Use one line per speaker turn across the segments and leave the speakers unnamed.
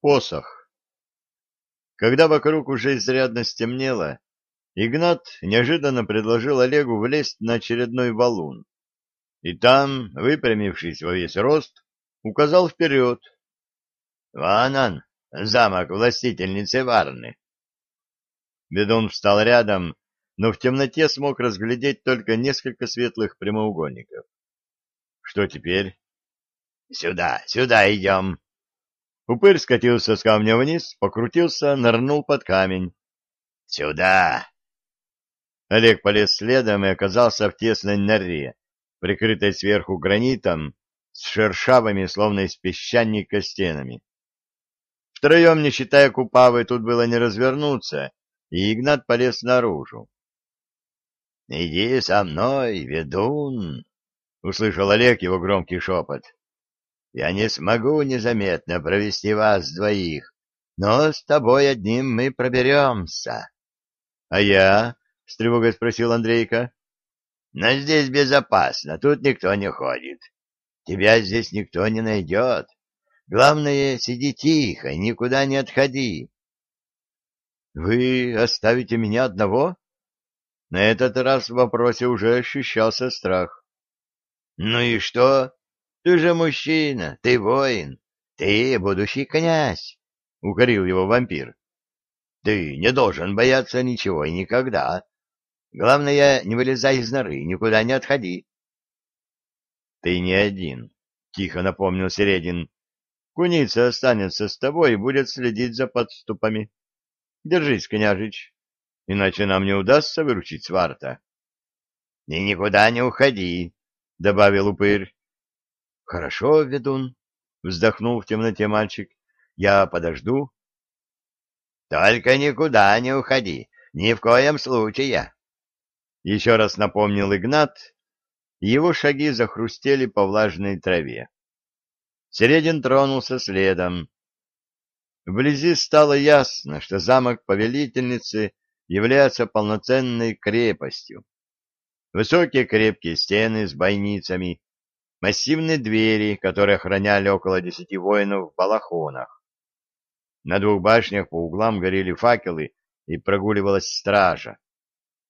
Посох. Когда вокруг уже изрядно стемнело, Игнат неожиданно предложил Олегу влезть на очередной валун. И там, выпрямившись во весь рост, указал вперед. — Вон он, замок властительницы Варны. Бедун встал рядом, но в темноте смог разглядеть только несколько светлых прямоугольников. — Что теперь? — Сюда, сюда идем. Упырь скатился с камня вниз, покрутился, нырнул под камень. «Сюда!» Олег полез следом и оказался в тесной норе, прикрытой сверху гранитом, с шершавыми, словно из песчаника, стенами. Втроем, не считая Купавы, тут было не развернуться, и Игнат полез наружу. — Иди со мной, ведун! — услышал Олег его громкий шепот. Я не смогу незаметно провести вас двоих, но с тобой одним мы проберемся. — А я? — с тревогой спросил Андрейка. — Но здесь безопасно, тут никто не ходит. Тебя здесь никто не найдет. Главное, сиди тихо, никуда не отходи. — Вы оставите меня одного? На этот раз в вопросе уже ощущался страх. — Ну и что? Ты же мужчина, ты воин, ты будущий князь, — укорил его вампир. Ты не должен бояться ничего и никогда. Главное, не вылезай из норы, никуда не отходи. — Ты не один, — тихо напомнил Середин. — Куница останется с тобой и будет следить за подступами. Держись, княжич, иначе нам не удастся выручить сварта. — И никуда не уходи, — добавил упырь. — Хорошо, ведун, — вздохнул в темноте мальчик. — Я подожду. — Только никуда не уходи, ни в коем случае. Еще раз напомнил Игнат, и его шаги захрустели по влажной траве. Середин тронулся следом. Вблизи стало ясно, что замок повелительницы является полноценной крепостью. Высокие крепкие стены с бойницами, массивные двери, которые охраняли около десяти воинов в балахонах. На двух башнях по углам горели факелы, и прогуливалась стража.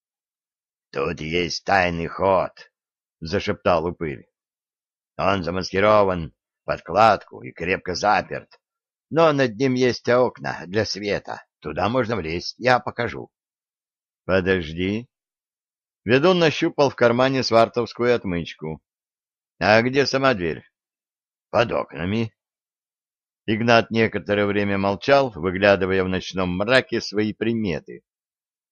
— Тут есть тайный ход, — зашептал упырь. — Он замаскирован под кладку и крепко заперт, но над ним есть окна для света. Туда можно влезть, я покажу. — Подожди. Ведун нащупал в кармане свартовскую отмычку. — А где сама дверь? — Под окнами. Игнат некоторое время молчал, выглядывая в ночном мраке свои приметы,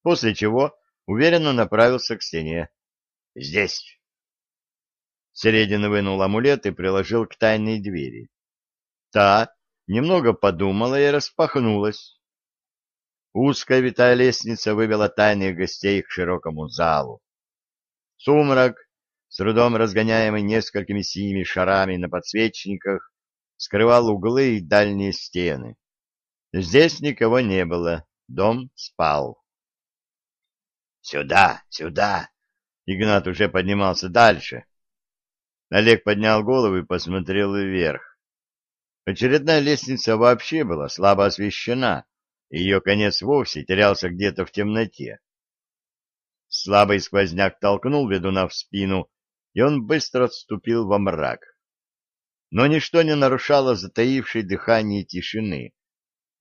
после чего уверенно направился к стене. — Здесь. Середин вынул амулет и приложил к тайной двери. Та немного подумала и распахнулась. Узкая витая лестница вывела тайных гостей к широкому залу. Сумрак с трудом разгоняемый несколькими синими шарами на подсвечниках, скрывал углы и дальние стены. Здесь никого не было, дом спал. «Сюда, сюда!» Игнат уже поднимался дальше. Олег поднял голову и посмотрел вверх. Очередная лестница вообще была слабо освещена, и ее конец вовсе терялся где-то в темноте. Слабый сквозняк толкнул ведуна в спину, и он быстро отступил во мрак. Но ничто не нарушало затаившей дыхание тишины,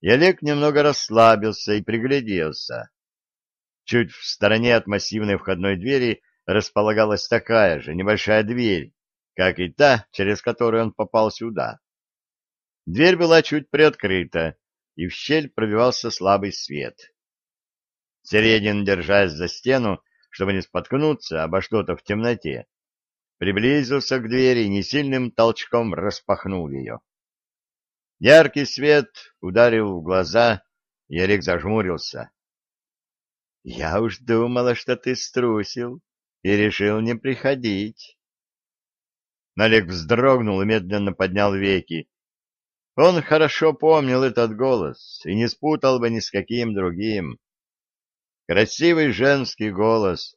и Олег немного расслабился и пригляделся. Чуть в стороне от массивной входной двери располагалась такая же небольшая дверь, как и та, через которую он попал сюда. Дверь была чуть приоткрыта, и в щель пробивался слабый свет. Середин, держась за стену, чтобы не споткнуться обо что-то в темноте, приблизился к двери и несильным толчком распахнул ее. Яркий свет ударил в глаза, и Олег зажмурился. — Я уж думала, что ты струсил и решил не приходить. Олег вздрогнул и медленно поднял веки. Он хорошо помнил этот голос и не спутал бы ни с каким другим. Красивый женский голос,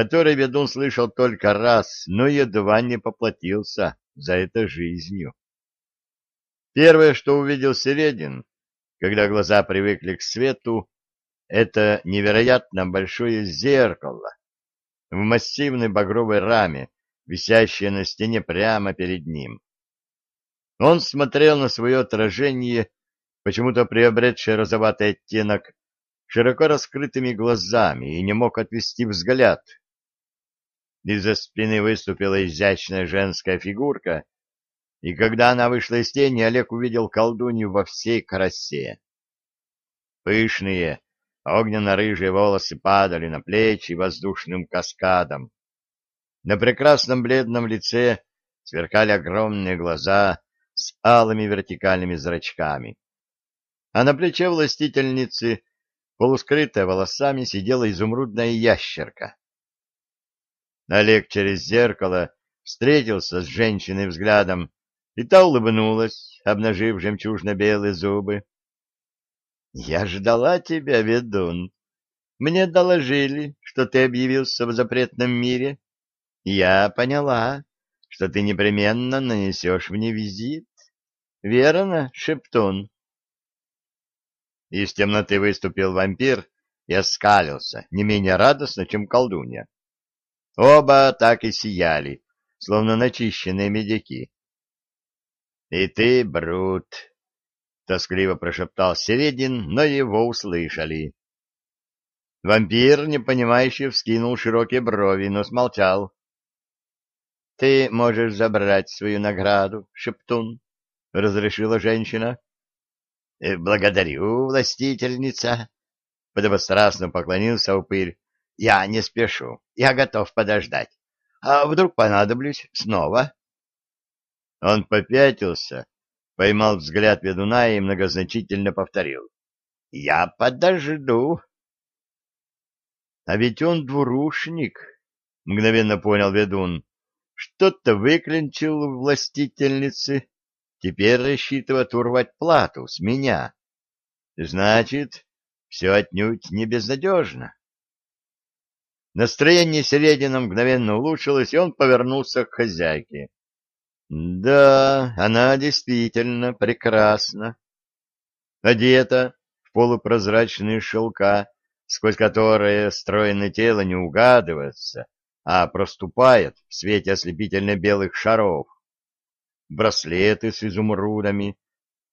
который ведун слышал только раз, но едва не поплатился за это жизнью. Первое, что увидел Середин, когда глаза привыкли к свету, это невероятно большое зеркало в массивной багровой раме, висящее на стене прямо перед ним. Он смотрел на свое отражение, почему-то приобретшее розоватый оттенок, широко раскрытыми глазами и не мог отвести взгляд. Из-за спины выступила изящная женская фигурка, и когда она вышла из тени, Олег увидел колдунью во всей красе. Пышные, огненно-рыжие волосы падали на плечи воздушным каскадом. На прекрасном бледном лице сверкали огромные глаза с алыми вертикальными зрачками. А на плече властительницы, полускрытая волосами, сидела изумрудная ящерка. Олег через зеркало встретился с женщиной взглядом, и та улыбнулась, обнажив жемчужно-белые зубы. — Я ждала тебя, ведун. Мне доложили, что ты объявился в запретном мире. Я поняла, что ты непременно нанесешь мне визит. Верно, Шептун? Из темноты выступил вампир и оскалился, не менее радостно, чем колдунья. Оба так и сияли, словно начищенные медики. — И ты, Брут! — тоскливо прошептал Середин, но его услышали. Вампир, непонимающе, вскинул широкие брови, но смолчал. — Ты можешь забрать свою награду, Шептун, — разрешила женщина. — Благодарю, властительница, — подобострастно поклонился упырь. Я не спешу, я готов подождать. А вдруг понадоблюсь снова? Он попятился, поймал взгляд ведуна и многозначительно повторил. — Я подожду. — А ведь он двурушник, — мгновенно понял ведун. — Что-то выклинчил у властительницы. Теперь рассчитывает урвать плату с меня. Значит, все отнюдь не безнадежно. Настроение Середина мгновенно улучшилось, и он повернулся к хозяйке. Да, она действительно прекрасна. Одета в полупрозрачные шелка, сквозь которые стройное тело не угадывается, а проступает в свете ослепительно-белых шаров. Браслеты с изумрудами,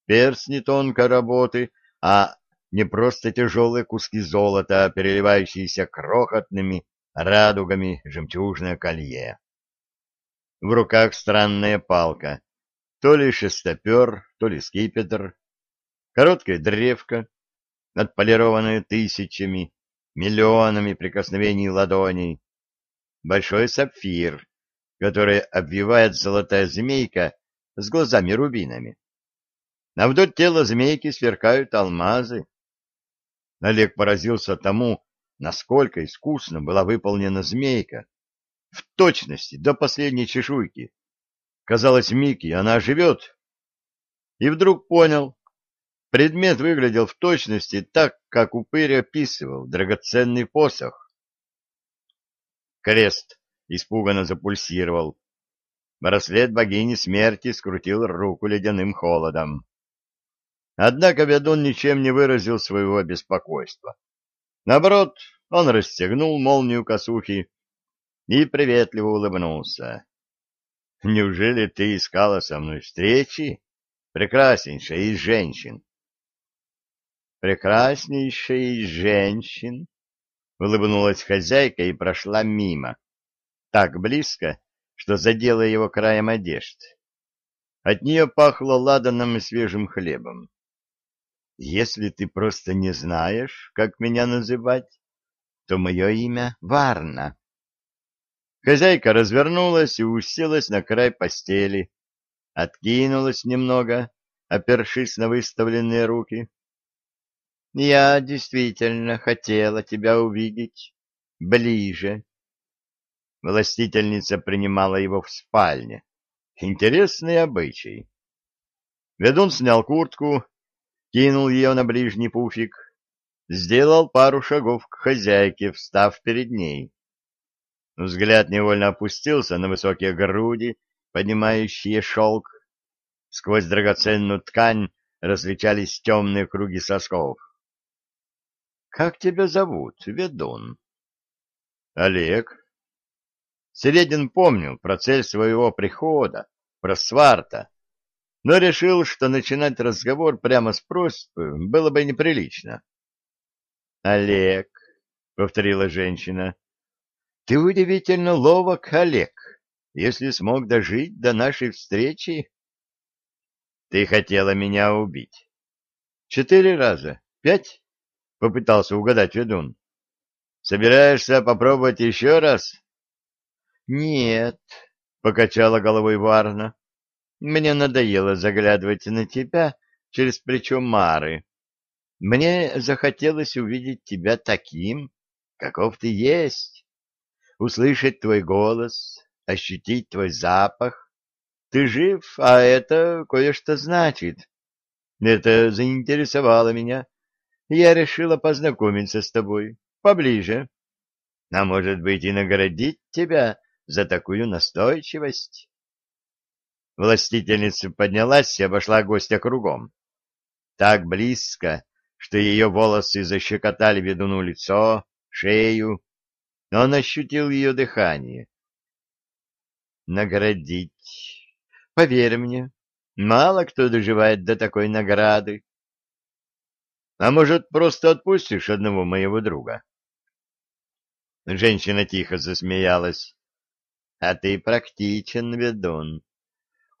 перстни тонкой работы, а не просто тяжелые куски золота, переливающиеся крохотными радугами жемчужное колье. В руках странная палка, то ли шестопер, то ли скипетр, короткая древка, отполированная тысячами, миллионами прикосновений ладоней, большой сапфир, который обвивает золотая змейка с глазами-рубинами. А вдоль тела змейки сверкают алмазы. Олег поразился тому, насколько искусно была выполнена змейка, в точности, до последней чешуйки. Казалось, Микки, она живет. И вдруг понял, предмет выглядел в точности так, как упырь описывал драгоценный посох. Крест испуганно запульсировал. Браслет богини смерти скрутил руку ледяным холодом. Однако ведун ничем не выразил своего беспокойства. Наоборот, он расстегнул молнию косухи и приветливо улыбнулся. — Неужели ты искала со мной встречи, прекраснейшая из женщин? — Прекраснейшая из женщин, — улыбнулась хозяйка и прошла мимо, так близко, что задела его краем одежд. От нее пахло ладаном и свежим хлебом. Если ты просто не знаешь, как меня называть, то мое имя Варна. Хозяйка развернулась и уселась на край постели, откинулась немного, опершись на выставленные руки. — Я действительно хотела тебя увидеть ближе. Властительница принимала его в спальне. Интересный обычай. Ведун снял куртку, кинул ее на ближний пуфик, сделал пару шагов к хозяйке, встав перед ней. Взгляд невольно опустился на высокие груди, поднимающие шелк. Сквозь драгоценную ткань различались темные круги сосков. — Как тебя зовут, ведун? — Олег. Середин помнил про цель своего прихода, про сварта, но решил, что начинать разговор прямо с просьбы было бы неприлично. — Олег, — повторила женщина, — ты удивительно ловок, Олег, если смог дожить до нашей встречи. — Ты хотела меня убить. — Четыре раза? Пять? — попытался угадать ведун. — Собираешься попробовать еще раз? — Нет, — покачала головой Варна. — Мне надоело заглядывать на тебя через плечо Мары. Мне захотелось увидеть тебя таким, каков ты есть, услышать твой голос, ощутить твой запах. Ты жив, а это кое-что значит. Это заинтересовало меня. Я решила познакомиться с тобой поближе. А может быть и наградить тебя за такую настойчивость. Властительница поднялась и обошла гостя кругом. Так близко, что ее волосы защекотали ведуну лицо, шею, но он ощутил ее дыхание. Наградить. Поверь мне, мало кто доживает до такой награды. А может, просто отпустишь одного моего друга? Женщина тихо засмеялась. А ты практичен, ведун.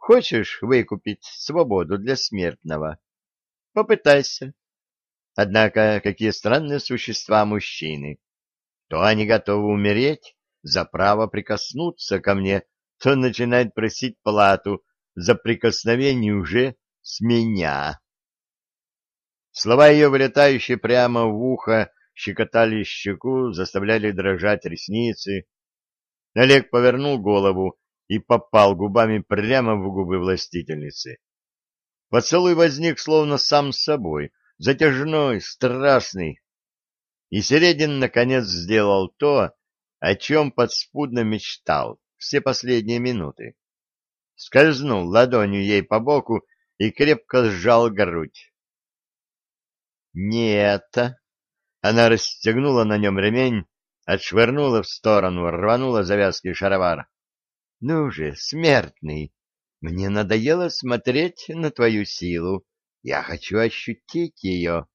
Хочешь выкупить свободу для смертного? Попытайся. Однако какие странные существа мужчины. То они готовы умереть за право прикоснуться ко мне, то начинают просить плату за прикосновение уже с меня. Слова ее, вылетающие прямо в ухо, щекотали щеку, заставляли дрожать ресницы. Олег повернул голову и попал губами прямо в губы властительницы. Поцелуй возник словно сам собой, затяжной, страстный. И Середин, наконец, сделал то, о чем подспудно мечтал все последние минуты. Скользнул ладонью ей по боку и крепко сжал грудь. «Не это!» Она расстегнула на нем ремень, отшвырнула в сторону, рванула завязки шаровара. — Ну же, смертный, мне надоело смотреть на твою силу. Я хочу ощутить ее,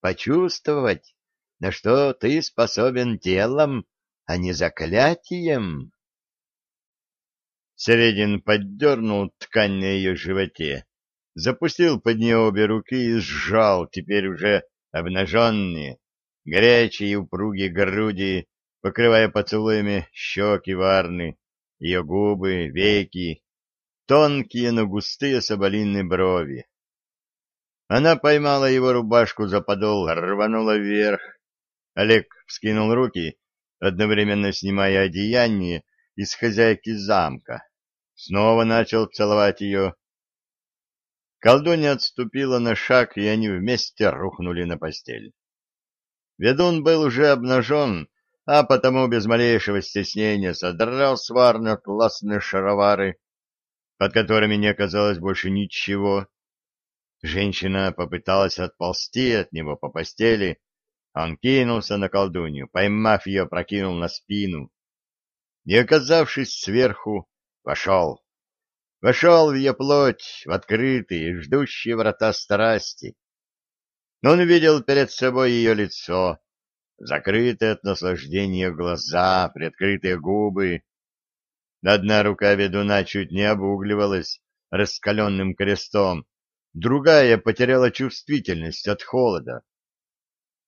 почувствовать, на что ты способен телом, а не заклятием. Середин поддернул ткань на ее животе, запустил под нее обе руки и сжал теперь уже обнаженные, горячие и упругие груди, покрывая поцелуями щеки Варны, ее губы, веки, тонкие, но густые соболиные брови. Она поймала его рубашку за подол, рванула вверх. Олег вскинул руки, одновременно снимая одеяние из хозяйки замка. Снова начал целовать ее. Колдунья отступила на шаг, и они вместе рухнули на постель. Ведун был уже обнажен, а потому без малейшего стеснения содрал с Варны атласные шаровары, под которыми не оказалось больше ничего. Женщина попыталась отползти от него по постели, он кинулся на колдунью, поймав ее, прокинул на спину. И, оказавшись сверху, вошел. Вошел в ее плоть, в открытые, ждущие врата страсти. Он видел перед собой ее лицо, закрытые от наслаждения глаза, приоткрытые губы. Одна рука ведуна чуть не обугливалась раскаленным крестом, другая потеряла чувствительность от холода.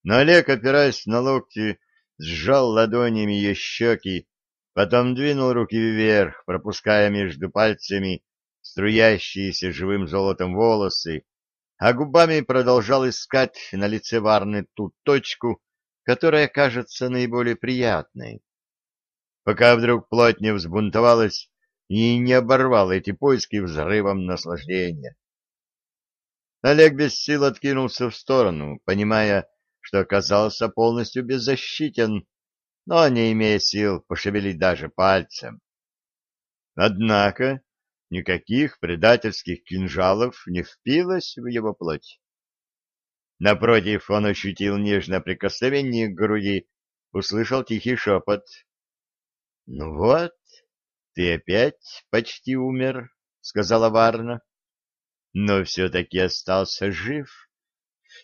Но Олег, опираясь на локти, сжал ладонями ее щеки, потом двинул руки вверх, пропуская между пальцами струящиеся живым золотом волосы, а губами продолжал искать на лице Варны ту точку, которая кажется наиболее приятной. Пока вдруг плоть не взбунтовалась и не оборвала эти поиски взрывом наслаждения. Олег без сил откинулся в сторону, понимая, что оказался полностью беззащитен, но не имея сил пошевелить даже пальцем. Однако никаких предательских кинжалов не впилось в его плоть. Напротив, он ощутил нежное прикосновение к груди, услышал тихий шепот. — Ну вот, ты опять почти умер, — сказала Варна, — но все-таки остался жив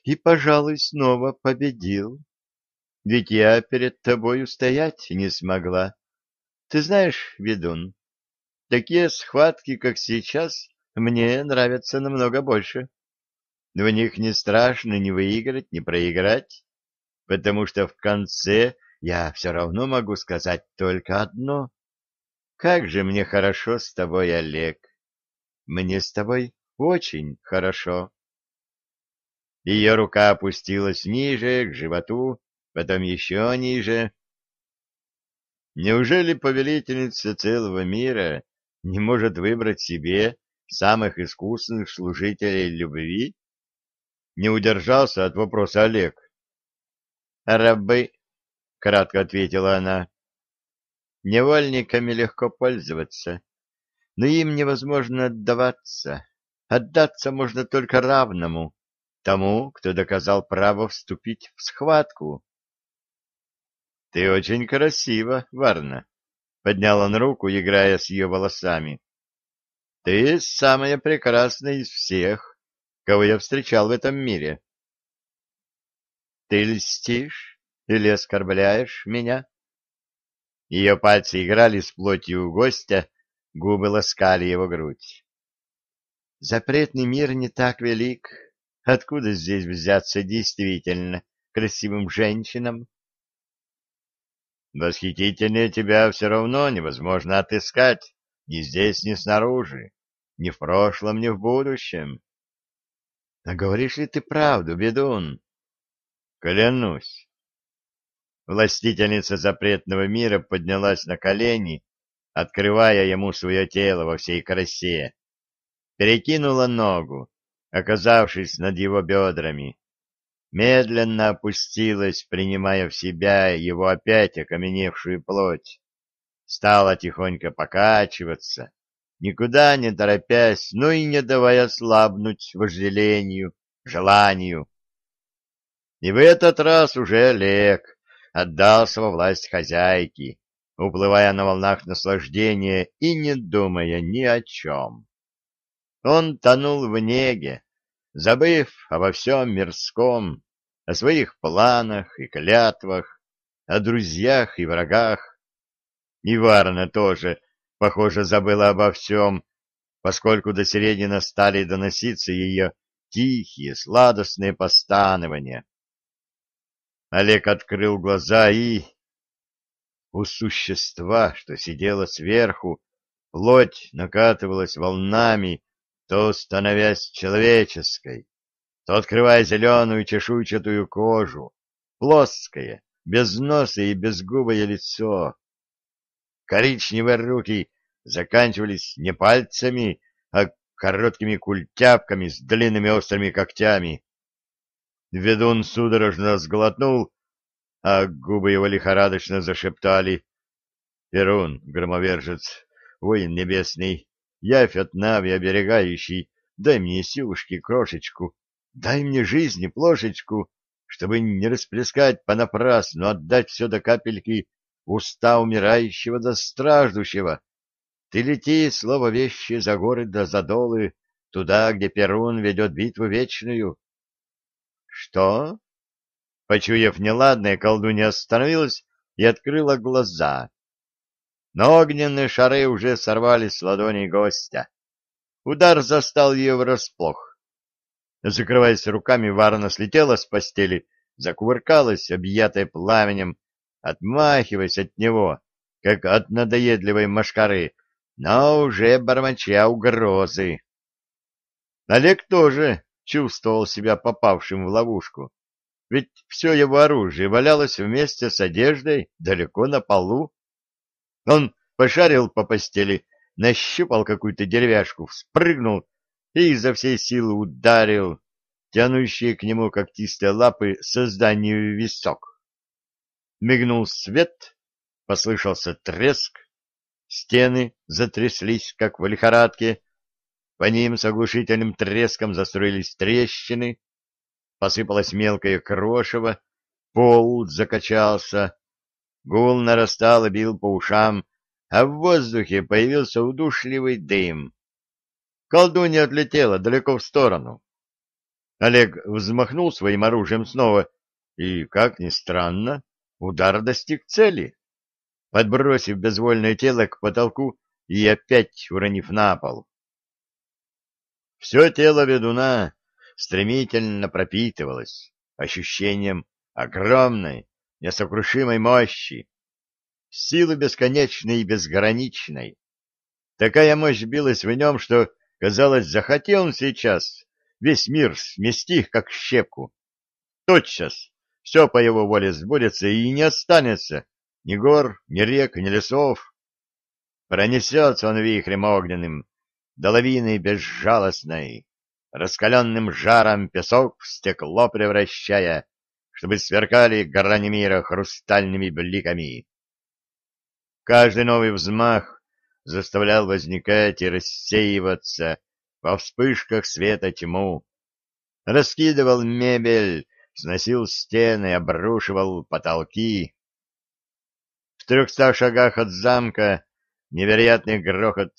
и, пожалуй, снова победил. Ведь я перед тобой устоять не смогла. Ты знаешь, ведун, такие схватки, как сейчас, мне нравятся намного больше. В них не страшно ни выиграть, ни проиграть, потому что в конце я все равно могу сказать только одно. Как же мне хорошо с тобой, Олег. Мне с тобой очень хорошо. Ее рука опустилась ниже, к животу, потом еще ниже. Неужели повелительница целого мира не может выбрать себе самых искусных служителей любви? Не удержался от вопроса Олег. «Рабы», — кратко ответила она, — «невольниками легко пользоваться, но им невозможно отдаваться. Отдаться можно только равному, тому, кто доказал право вступить в схватку. — Ты очень красива, Варна, — поднял он руку, играя с ее волосами. — Ты самая прекрасная из всех, кого я встречал в этом мире. — Ты льстишь или оскорбляешь меня? Ее пальцы играли с плотью гостя, губы ласкали его грудь. — Запретный мир не так велик, Откуда здесь взяться действительно красивым женщинам? Восхитительнее тебя все равно невозможно отыскать ни здесь, ни снаружи, ни в прошлом, ни в будущем. А говоришь ли ты правду, бедун? Клянусь. Властительница запретного мира поднялась на колени, открывая ему свое тело во всей красе, перекинула ногу, оказавшись над его бедрами, медленно опустилась, принимая в себя его опять окаменевшую плоть, стала тихонько покачиваться, никуда не торопясь, но и не давая слабнуть вожделению, желанию. И в этот раз уже Олег отдался во власть хозяйки, уплывая на волнах наслаждения и не думая ни о чем. Он тонул в неге, забыв обо всем мирском, о своих планах и клятвах, о друзьях и врагах. И Варна тоже, похоже, забыла обо всем, поскольку до Середина стали доноситься ее тихие, сладостные постанования. Олег открыл глаза и... У существа, что сидело сверху, плоть накатывалась волнами, то становясь человеческой, то открывая зеленую чешуйчатую кожу, плоское, без носа и безгубое лицо. Коричневые руки заканчивались не пальцами, а короткими культяпками с длинными острыми когтями. Ведун судорожно сглотнул, а губы его лихорадочно зашептали. «Перун, громовержец, воин небесный, от Нави оберегающий, дай мне силушки крошечку, дай мне жизни плошечку, чтобы не расплескать понапрасну, отдать все до капельки уста умирающего до страждущего. Ты лети, слово вещи, за горы да за долы, туда, где Перун ведет битву вечную. — Что? Почуяв неладное, колдунья остановилась и открыла глаза но огненные шары уже сорвались с ладоней гостя. Удар застал ее врасплох. Закрываясь руками, Варна слетела с постели, закувыркалась, объятая пламенем, отмахиваясь от него, как от надоедливой машкары, но уже бормоча угрозы. Олег тоже чувствовал себя попавшим в ловушку, ведь все его оружие валялось вместе с одеждой далеко на полу. Он пошарил по постели, нащупал какую-то деревяшку, вспрыгнул и изо всей силы ударил тянущие к нему когтистые лапы созданию висок. Мигнул свет, послышался треск, стены затряслись, как в лихорадке, по ним с оглушительным треском застроились трещины, посыпалось мелкое крошево, пол закачался, гул нарастал и бил по ушам, а в воздухе появился удушливый дым. Колдунья отлетела далеко в сторону. Олег взмахнул своим оружием снова, и, как ни странно, удар достиг цели, подбросив безвольное тело к потолку и опять уронив на пол. Все тело ведуна стремительно пропитывалось ощущением огромной, несокрушимой мощи, силы бесконечной и безграничной. Такая мощь билась в нем, что, казалось, захотел он сейчас весь мир смести, как щепку. Тотчас все по его воле сбудется и не останется ни гор, ни рек, ни лесов. Пронесется он вихрем огненным, до лавины безжалостной, раскаленным жаром песок в стекло превращая, чтобы сверкали грани мира хрустальными бликами. Каждый новый взмах заставлял возникать и рассеиваться во вспышках света тьму, раскидывал мебель, сносил стены, обрушивал потолки. В трехстах шагах от замка невероятный грохот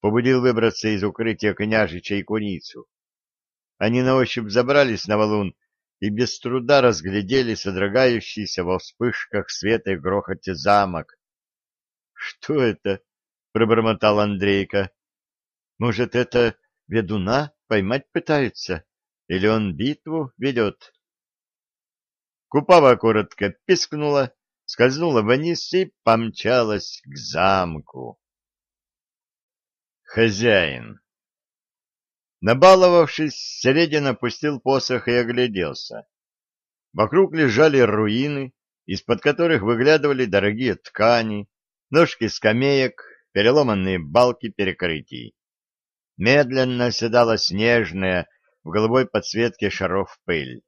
побудил выбраться из укрытия княжича и куницу. Они на ощупь забрались на валун и без труда разглядели содрогающийся во вспышках света и грохоте замок. — Что это? — пробормотал Андрейка. — Может, это ведуна поймать пытаются? Или он битву ведет? Купава коротко пискнула, скользнула вниз и помчалась к замку. Хозяин. Набаловавшись, Середин опустил посох и огляделся. Вокруг лежали руины, из-под которых выглядывали дорогие ткани, ножки скамеек, переломанные балки перекрытий. Медленно оседала снежная в голубой подсветке шаров пыль.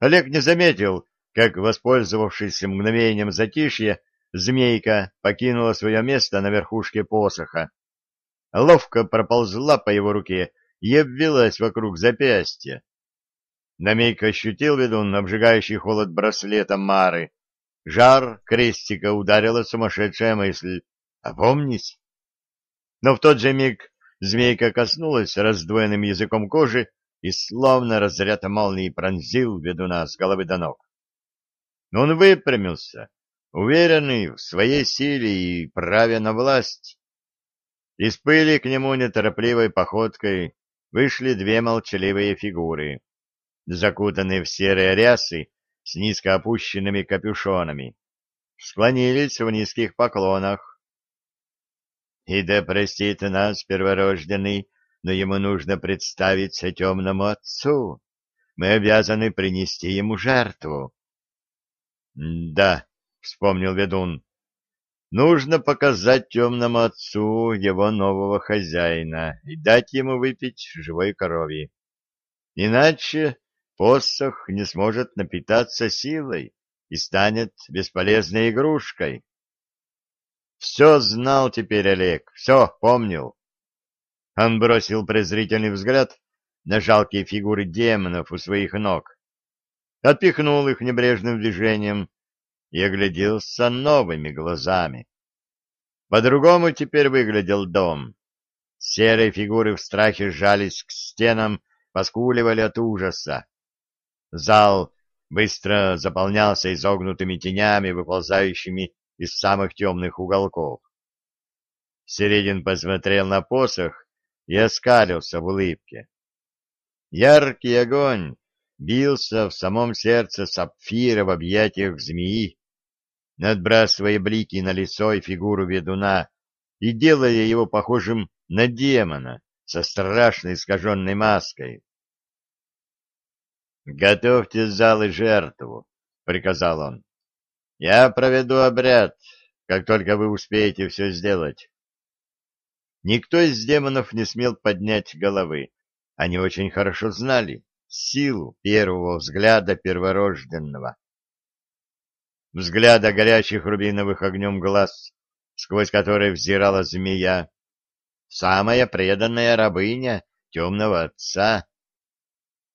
Олег не заметил, как, воспользовавшись мгновением затишья, змейка покинула свое место на верхушке посоха ловко проползла по его руке и обвелась вокруг запястья. На миг ощутил ведун обжигающий холод браслета Мары. Жар крестика ударила сумасшедшая мысль. «Опомнись!» Но в тот же миг змейка коснулась раздвоенным языком кожи и словно разряд молнии пронзил ведуна с головы до ног. Он выпрямился, уверенный в своей силе и праве на власть. Из пыли к нему неторопливой походкой вышли две молчаливые фигуры, закутанные в серые рясы с низко опущенными капюшонами. Склонились в низких поклонах. «И да простит нас, перворожденный, но ему нужно представиться темному отцу. Мы обязаны принести ему жертву». «Да», — вспомнил ведун, Нужно показать темному отцу его нового хозяина и дать ему выпить живой крови. Иначе посох не сможет напитаться силой и станет бесполезной игрушкой. Все знал теперь Олег, все помнил. Он бросил презрительный взгляд на жалкие фигуры демонов у своих ног, отпихнул их небрежным движением и огляделся новыми глазами. По-другому теперь выглядел дом. Серые фигуры в страхе сжались к стенам, поскуливали от ужаса. Зал быстро заполнялся изогнутыми тенями, выползающими из самых темных уголков. Середин посмотрел на посох и оскалился в улыбке. Яркий огонь бился в самом сердце сапфира в объятиях змеи, надбрасывая блики на лицо и фигуру ведуна и делая его похожим на демона со страшной искаженной маской. «Готовьте зал и жертву», — приказал он. «Я проведу обряд, как только вы успеете все сделать». Никто из демонов не смел поднять головы. Они очень хорошо знали силу первого взгляда перворожденного взгляда горящих рубиновых огнем глаз, сквозь который взирала змея, самая преданная рабыня темного отца.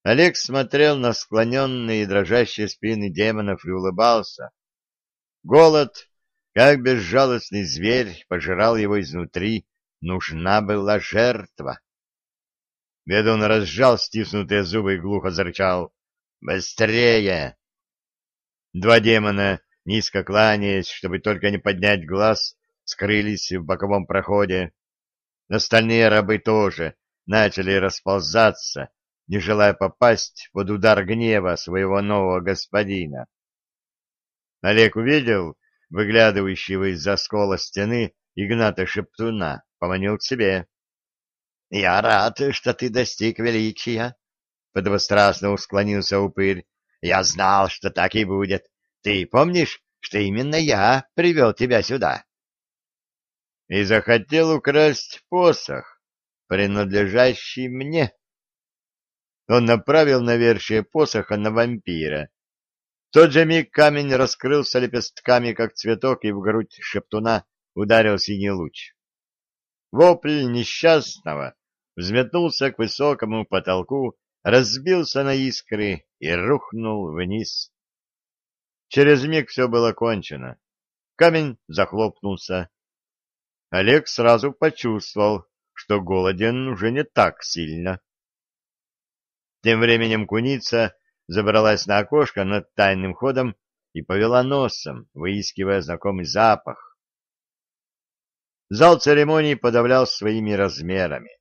Олег смотрел на склоненные и дрожащие спины демонов и улыбался. Голод, как безжалостный зверь, пожирал его изнутри, нужна была жертва. Ведун разжал стиснутые зубы и глухо зарычал. «Быстрее!» Два демона, низко кланяясь, чтобы только не поднять глаз, скрылись в боковом проходе. Остальные рабы тоже начали расползаться, не желая попасть под удар гнева своего нового господина. Олег увидел выглядывающего из-за скола стены Игната Шептуна, поманил к себе. — Я рад, что ты достиг величия, — подвострастно усклонился упырь. — Я знал, что так и будет. Ты помнишь, что именно я привел тебя сюда? И захотел украсть посох, принадлежащий мне. Он направил навершие посоха на вампира. В тот же миг камень раскрылся лепестками, как цветок, и в грудь шептуна ударил синий луч. Вопль несчастного взметнулся к высокому потолку, разбился на искры и рухнул вниз. Через миг все было кончено. Камень захлопнулся. Олег сразу почувствовал, что голоден уже не так сильно. Тем временем куница забралась на окошко над тайным ходом и повела носом, выискивая знакомый запах. Зал церемонии подавлял своими размерами.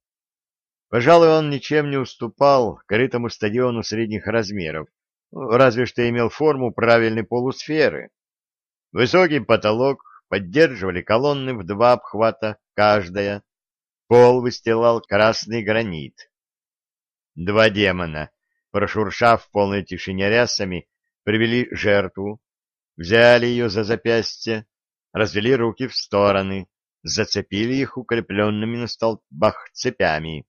Пожалуй, он ничем не уступал крытому стадиону средних размеров, разве что имел форму правильной полусферы. Высокий потолок поддерживали колонны в два обхвата каждая. Пол выстилал красный гранит. Два демона, прошуршав в полной тишине рясами, привели жертву, взяли ее за запястье, развели руки в стороны, зацепили их укрепленными на столбах цепями.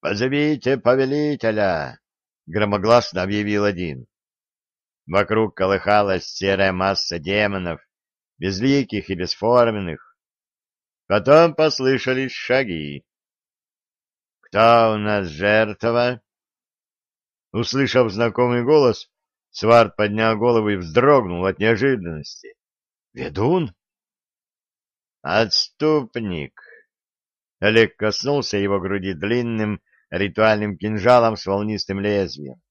«Позовите повелителя!» — громогласно объявил один. Вокруг колыхалась серая масса демонов, безликих и бесформенных. Потом послышались шаги. «Кто у нас жертва?» Услышав знакомый голос, Сварт поднял голову и вздрогнул от неожиданности. «Ведун?» «Отступник!» Олег коснулся его груди длинным ритуальным кинжалом с волнистым лезвием.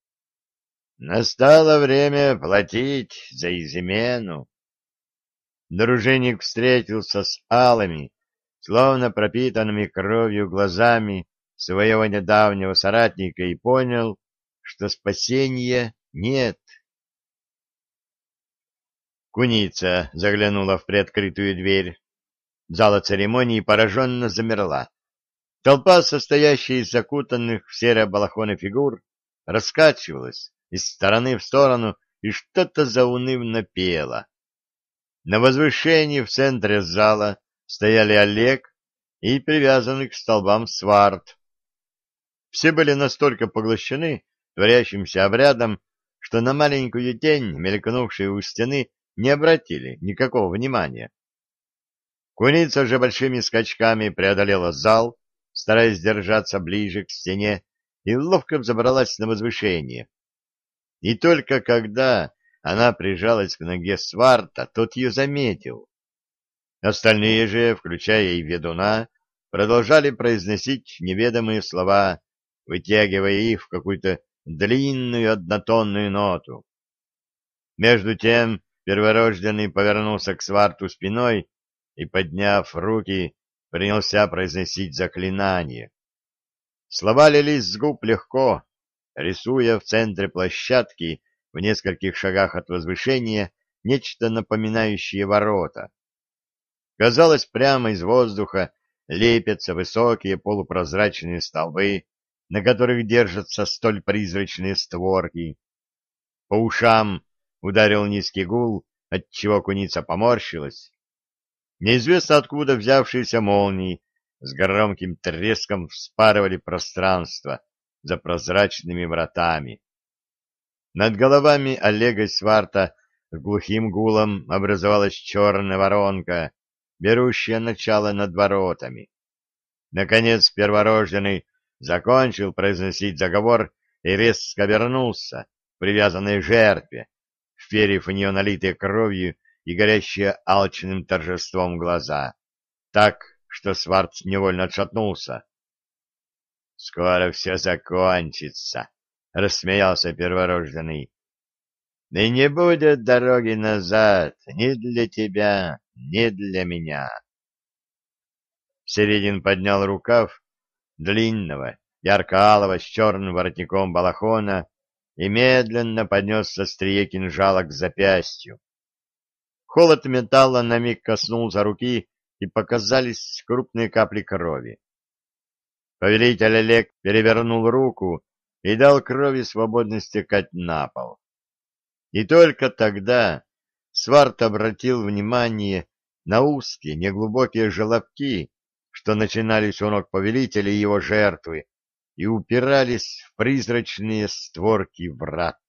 «Настало время платить за измену!» Дружинник встретился с алыми, словно пропитанными кровью глазами своего недавнего соратника и понял, что спасения нет. Куница заглянула в приоткрытую дверь. Зала церемонии пораженно замерла. Толпа, состоящая из закутанных в серые балахоны фигур, раскачивалась из стороны в сторону и что-то заунывно пела. На возвышении в центре зала стояли Олег и привязанный к столбам Сварт. Все были настолько поглощены творящимся обрядом, что на маленькую тень, мелькнувшую у стены, не обратили никакого внимания. Куница же большими скачками преодолела зал, стараясь держаться ближе к стене, и ловко взобралась на возвышение. И только когда она прижалась к ноге Сварта, тот ее заметил. Остальные же, включая и ведуна, продолжали произносить неведомые слова, вытягивая их в какую-то длинную однотонную ноту. Между тем перворожденный повернулся к сварту спиной и, подняв руки, принялся произносить заклинание. Слова лились с губ легко, рисуя в центре площадки в нескольких шагах от возвышения нечто напоминающее ворота. Казалось, прямо из воздуха лепятся высокие полупрозрачные столбы, на которых держатся столь призрачные створки. По ушам ударил низкий гул, отчего куница поморщилась. Неизвестно откуда взявшиеся молнии с громким треском вспарывали пространство за прозрачными вратами. Над головами Олега и Сварта С глухим гулом образовалась черная воронка, берущая начало над воротами. Наконец перворожденный закончил произносить заговор и резко вернулся, привязанной жертве, вперев в нее налитые кровью и горящие алчным торжеством глаза, так, что Сварц невольно отшатнулся. — Скоро все закончится, — рассмеялся перворожденный. — И не будет дороги назад ни для тебя, ни для меня. Середин поднял рукав длинного, ярко-алого с черным воротником балахона и медленно поднес острие кинжала к запястью. Холод металла на миг коснулся руки, и показались крупные капли крови. Повелитель Олег перевернул руку и дал крови свободно стекать на пол. И только тогда Сварт обратил внимание на узкие, неглубокие желобки, что начинались у ног повелителя и его жертвы, и упирались в призрачные створки врат.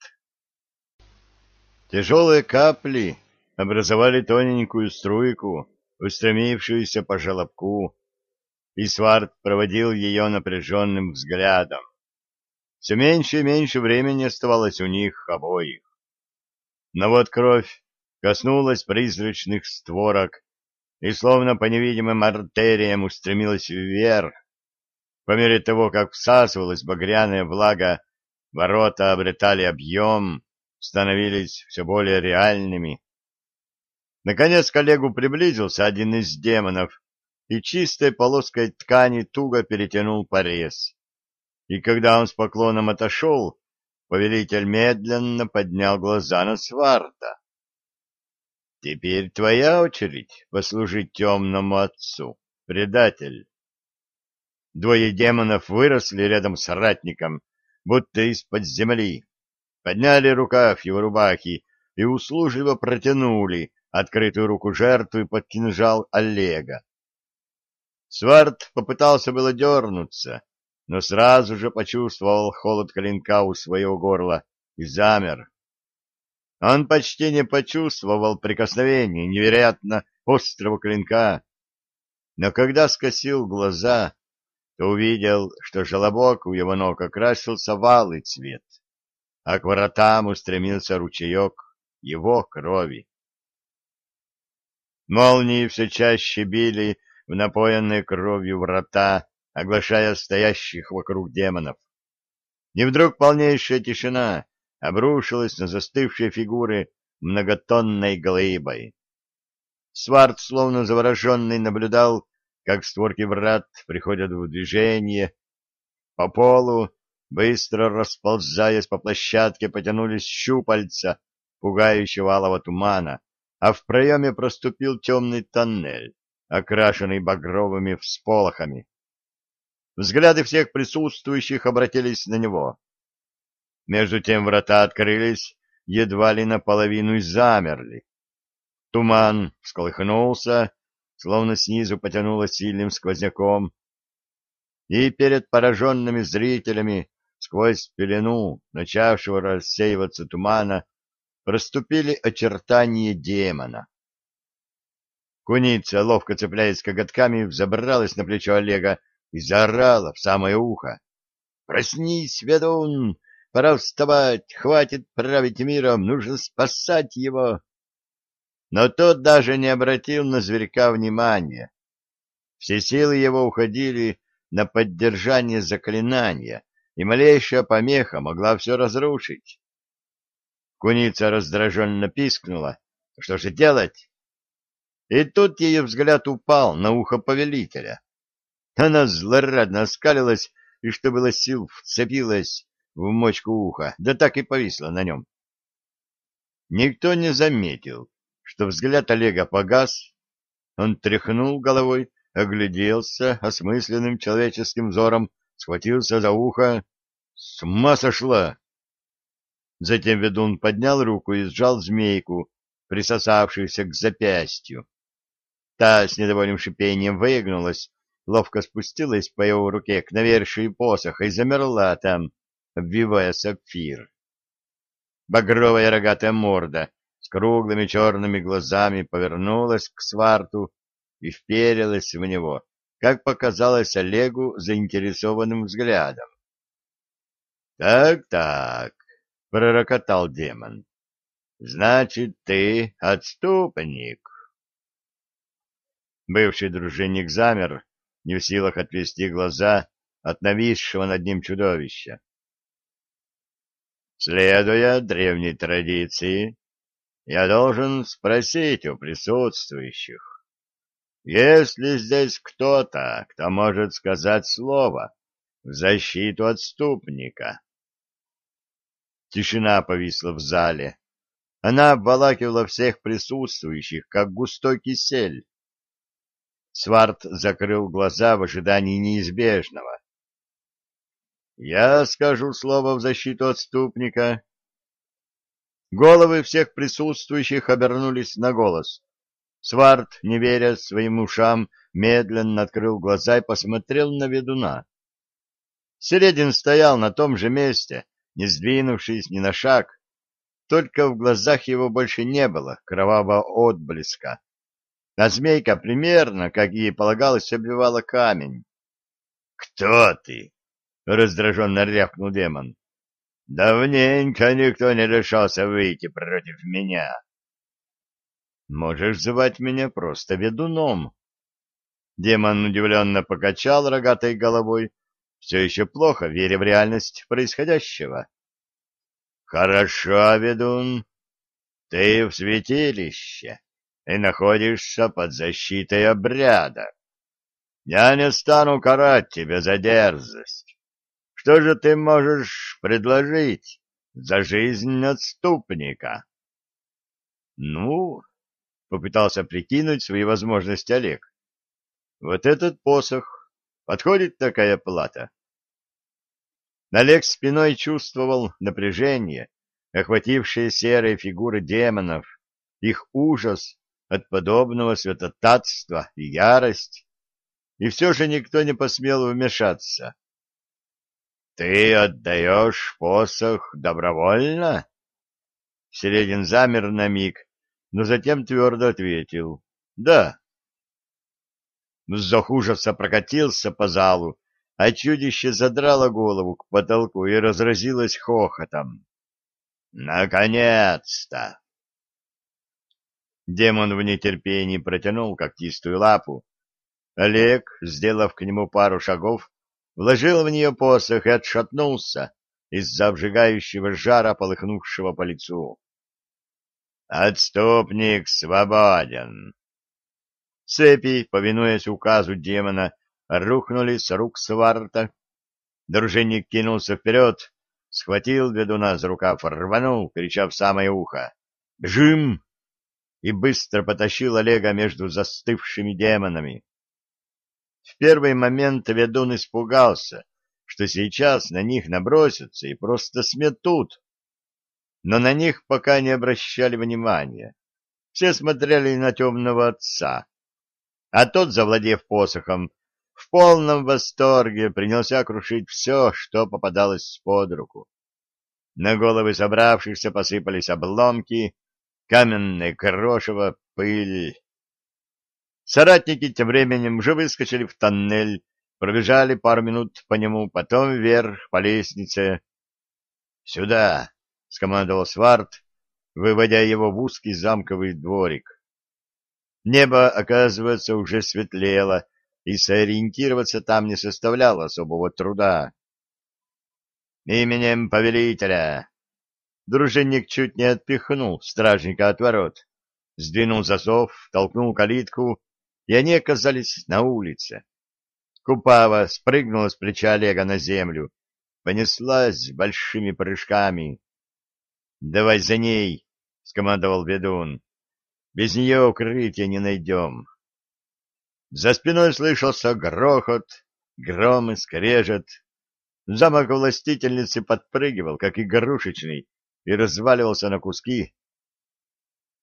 Тяжелые капли образовали тоненькую струйку, устремившуюся по желобку, и Сварт проводил ее напряженным взглядом. Все меньше и меньше времени оставалось у них обоих. Но вот кровь коснулась призрачных створок и словно по невидимым артериям устремилась вверх, по мере того, как всасывалась багряная влага, ворота обретали объем, становились все более реальными. Наконец к Олегу приблизился один из демонов и чистой полоской ткани туго перетянул порез. И когда он с поклоном отошел, повелитель медленно поднял глаза на Сварта. — Теперь твоя очередь послужить темному отцу, предатель. Двое демонов выросли рядом с ратником, будто из-под земли, подняли рукав его рубахи и услужливо протянули открытую руку жертвы под кинжал Олега. Сварт попытался было дернуться, но сразу же почувствовал холод клинка у своего горла и замер. Он почти не почувствовал прикосновения невероятно острого клинка, но когда скосил глаза, то увидел, что желобок у его ног окрасился в алый цвет, а к воротам устремился ручеек его крови. Молнии все чаще били в напоенные кровью врата, оглашая стоящих вокруг демонов. И вдруг полнейшая тишина обрушилась на застывшие фигуры многотонной глыбой. Сварт, словно завороженный, наблюдал, как створки врат приходят в движение. По полу, быстро расползаясь по площадке, потянулись щупальца пугающего алого тумана, а в проеме проступил темный тоннель, окрашенный багровыми всполохами. Взгляды всех присутствующих обратились на него. Между тем врата открылись едва ли наполовину замерли. Туман всколыхнулся, словно снизу потянуло сильным сквозняком, и перед пораженными зрителями сквозь пелену начавшего рассеиваться тумана проступили очертания демона. Куница, ловко цепляясь коготками, взобралась на плечо Олега и заорала в самое ухо. — Проснись, ведун! Пора вставать! Хватит править миром! Нужно спасать его! Но тот даже не обратил на зверька внимания. Все силы его уходили на поддержание заклинания, и малейшая помеха могла все разрушить. Куница раздраженно пискнула. Что же делать? И тут ее взгляд упал на ухо повелителя. Она злорадно оскалилась и, что было сил, вцепилась в мочку уха, да так и повисла на нем. Никто не заметил, что взгляд Олега погас. Он тряхнул головой, огляделся осмысленным человеческим взором, схватился за ухо. С ума сошла! Затем ведун поднял руку и сжал змейку, присосавшуюся к запястью. Та с недовольным шипением выгнулась, ловко спустилась по его руке к навершию посоха и замерла там, обвивая сапфир. Багровая рогатая морда с круглыми черными глазами повернулась к сварту и вперилась в него, как показалось Олегу заинтересованным взглядом. «Так-так», — пророкотал демон, — «значит, ты отступник». Бывший дружинник замер, не в силах отвести глаза от нависшего над ним чудовища. Следуя древней традиции, я должен спросить у присутствующих, есть ли здесь кто-то, кто может сказать слово в защиту отступника? Тишина повисла в зале. Она обволакивала всех присутствующих, как густой кисель. Сварт закрыл глаза в ожидании неизбежного. «Я скажу слово в защиту отступника». Головы всех присутствующих обернулись на голос. Сварт, не веря своим ушам, медленно открыл глаза и посмотрел на ведуна. Середин стоял на том же месте, не сдвинувшись ни на шаг, только в глазах его больше не было кровавого отблеска. А змейка примерно, как ей полагалось, обвивала камень. — Кто ты? — раздраженно рявкнул демон. — Давненько никто не решался выйти против меня. Можешь звать меня просто ведуном. Демон удивленно покачал рогатой головой, все еще плохо веря в реальность происходящего. Хорошо, ведун, ты в святилище и находишься под защитой обряда. Я не стану карать тебя за дерзость. Что же ты можешь предложить за жизнь отступника? Ну, Попытался прикинуть свои возможности Олег. Вот этот посох. Подходит такая плата? Олег спиной чувствовал напряжение, охватившее серые фигуры демонов, их ужас от подобного святотатства и ярость, и все же никто не посмел вмешаться. — Ты отдаешь посох добровольно? Середин замер на миг, но затем твердо ответил «Да». Вздох ужаса прокатился по залу, а чудище задрало голову к потолку и разразилось хохотом. «Наконец-то!» Демон в нетерпении протянул когтистую лапу. Олег, сделав к нему пару шагов, вложил в нее посох и отшатнулся из-за обжигающего жара, полыхнувшего по лицу. Отступник свободен. Цепи, повинуясь указу демона, рухнули с рук сварта. Дружинник кинулся вперед, схватил ведуна за рукав, рванул, крича в самое ухо. «Бежим!» и быстро потащил Олега между застывшими демонами. В первый момент ведун испугался, что сейчас на них набросятся и просто сметут но на них пока не обращали внимания. Все смотрели на темного отца. А тот, завладев посохом, в полном восторге принялся крушить все, что попадалось под руку. На головы собравшихся посыпались обломки, каменное крошево, пыль. Соратники тем временем уже выскочили в тоннель, пробежали пару минут по нему, потом вверх по лестнице. «Сюда!» — скомандовал Сварт, выводя его в узкий замковый дворик. Небо, оказывается, уже светлело, и сориентироваться там не составляло особого труда. «Именем повелителя!» Дружинник чуть не отпихнул стражника от ворот, сдвинул засов, толкнул калитку, и они оказались на улице. Купава спрыгнула с плеча Олега на землю, понеслась большими прыжками. — Давай за ней, — скомандовал ведун. — Без нее укрытия не найдем. За спиной слышался грохот, гром и скрежет. Замок властительницы подпрыгивал, как игрушечный, и разваливался на куски.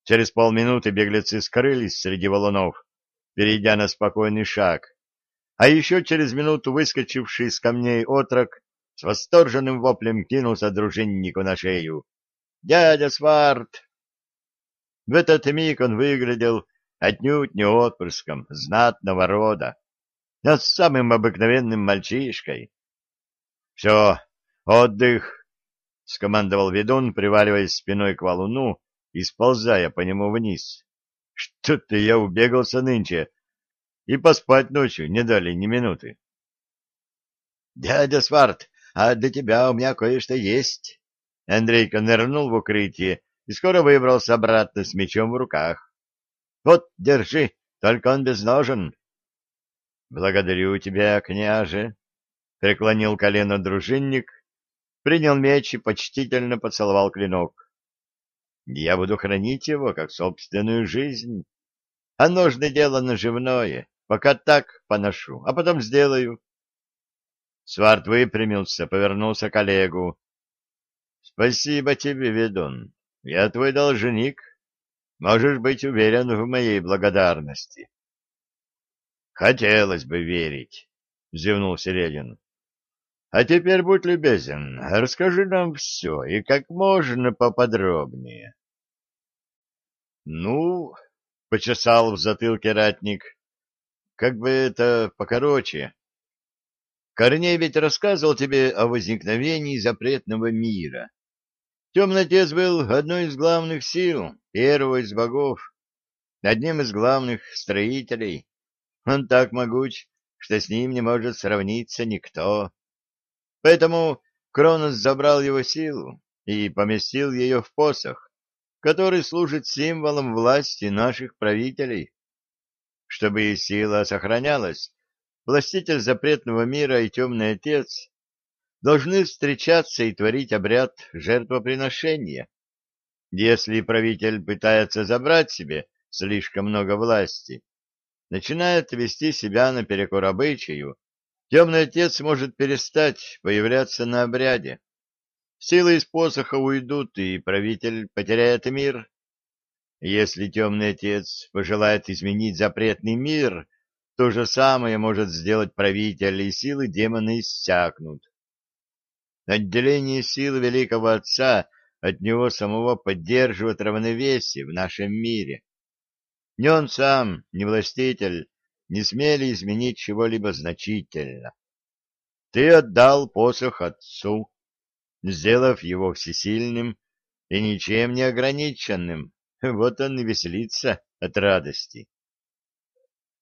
Через полминуты беглецы скрылись среди валунов, перейдя на спокойный шаг. А еще через минуту выскочивший из камней отрок с восторженным воплем кинулся дружиннику на шею. Дядя Сварт! В этот миг он выглядел отнюдь не отпрыском знатного рода, а самым обыкновенным мальчишкой. — Все, отдых! — скомандовал ведун, приваливаясь спиной к валуну и сползая по нему вниз. — Что-то я убегался нынче, и поспать ночью не дали ни минуты. — Дядя Сварт, а для тебя у меня кое-что есть. Андрейка нырнул в укрытие и скоро выбрался обратно с мечом в руках. — Вот, держи, только он без ножен. — Благодарю тебя, княже, — преклонил колено дружинник, принял меч и почтительно поцеловал клинок. — Я буду хранить его, как собственную жизнь. А ножны дело наживное, пока так поношу, а потом сделаю. Сварт выпрямился, повернулся к Олегу. — Спасибо тебе, ведун. Я твой должник. Можешь быть уверен в моей благодарности. — Хотелось бы верить, — зевнул Середин. — А теперь будь любезен, расскажи нам все и как можно поподробнее. — Ну, — почесал в затылке ратник, — как бы это покороче. Корней ведь рассказывал тебе о возникновении запретного мира. Темный отец был одной из главных сил, первого из богов, одним из главных строителей. Он так могуч, что с ним не может сравниться никто. Поэтому Кронос забрал его силу и поместил ее в посох, который служит символом власти наших правителей. Чтобы сила сохранялась, властитель запретного мира и темный отец должны встречаться и творить обряд жертвоприношения. Если правитель пытается забрать себе слишком много власти, начинает вести себя наперекор обычаю, темный отец может перестать появляться на обряде. Силы из посоха уйдут, и правитель потеряет мир. Если темный отец пожелает изменить запретный мир, то же самое может сделать правитель, и силы демона иссякнут. Отделение сил великого отца от него самого поддерживает равновесие в нашем мире. Ни он сам, ни властитель не смели изменить чего-либо значительно. Ты отдал посох отцу, сделав его всесильным и ничем не ограниченным. Вот он и веселится от радости.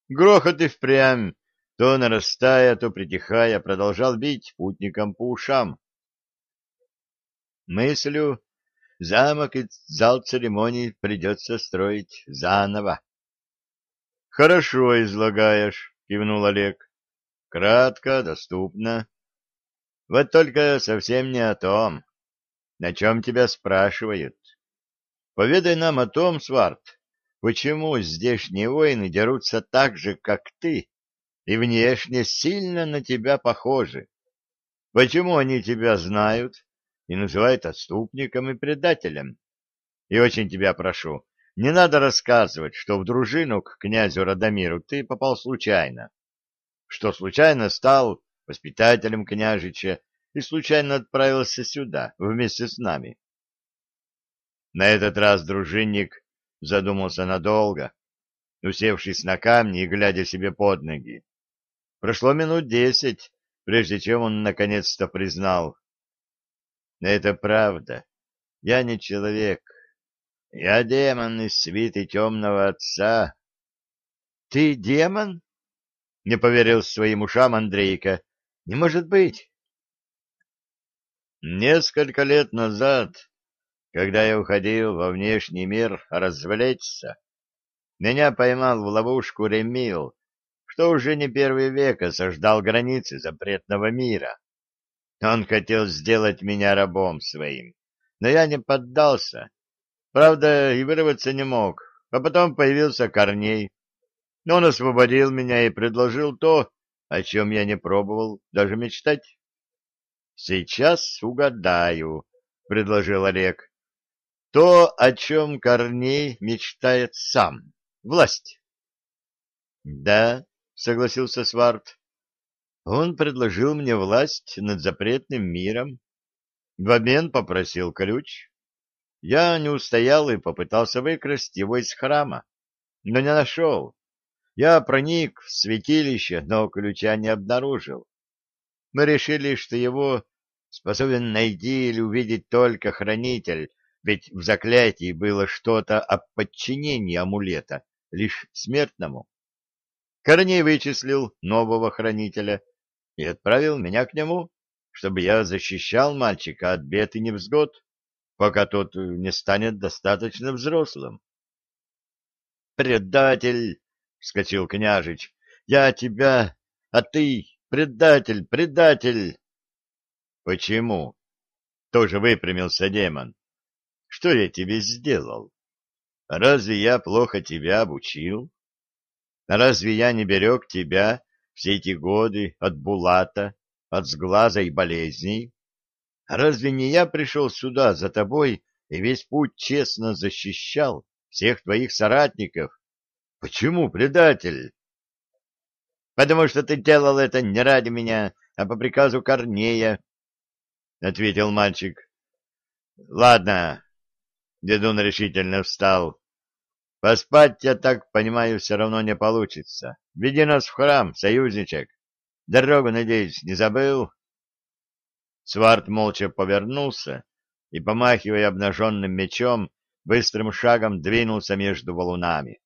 Грохот и впрямь, то нарастая, то притихая, продолжал бить путникам по ушам. Мыслю, замок и зал церемоний придется строить заново. — Хорошо излагаешь, — кивнул Олег. — Кратко, доступно. Вот только совсем не о том, на чем тебя спрашивают. Поведай нам о том, Сварт, почему здешние воины дерутся так же, как ты, и внешне сильно на тебя похожи? Почему они тебя знают и называют отступником и предателем? И очень тебя прошу, не надо рассказывать, что в дружину к князю Радомиру ты попал случайно, что случайно стал воспитателем княжича и случайно отправился сюда вместе с нами. На этот раз дружинник задумался надолго, усевшись на камни и глядя себе под ноги. Прошло минут десять, прежде чем он наконец-то признал. Это правда. Я не человек. Я демон из свиты темного отца. Ты демон? Не поверил своим ушам Андрейка. Не может быть. Несколько лет назад когда я уходил во внешний мир развлечься, меня поймал в ловушку Ремил, что уже не первый век осаждал границы запретного мира. Он хотел сделать меня рабом своим, но я не поддался. Правда, и вырваться не мог, а потом появился Корней. Он освободил меня и предложил то, о чем я не пробовал даже мечтать. — Сейчас угадаю, — предложил Олег. То, о чем Корней мечтает сам. Власть. — Да, — согласился Сварт. Он предложил мне власть над запретным миром. В обмен попросил ключ. я не устоял и попытался выкрасть его из храма, но не нашел. Я проник в святилище, но ключа не обнаружил. Мы решили, что его способен найти или увидеть только хранитель, ведь в заклятии было что-то о подчинении амулета лишь смертному. Корней вычислил нового хранителя и отправил меня к нему, чтобы я защищал мальчика от бед и невзгод, пока тот не станет достаточно взрослым. «Предатель!» — вскочил княжич. «Я тебя, а ты предатель, предатель!» «Почему?» — тоже выпрямился демон. «Что я тебе сделал? Разве я плохо тебя обучил? Разве я не берег тебя все эти годы от Булата, от сглаза и болезней? Разве не я пришел сюда за тобой и весь путь честно защищал всех твоих соратников? Почему, предатель? Потому что ты делал это не ради меня, а по приказу Корнея, — ответил мальчик. — Ладно, — дедун решительно встал. Поспать, я так понимаю, все равно не получится. Веди нас в храм, союзничек. Дорогу, надеюсь, не забыл? Сварт молча повернулся и, помахивая обнаженным мечом, быстрым шагом двинулся между валунами.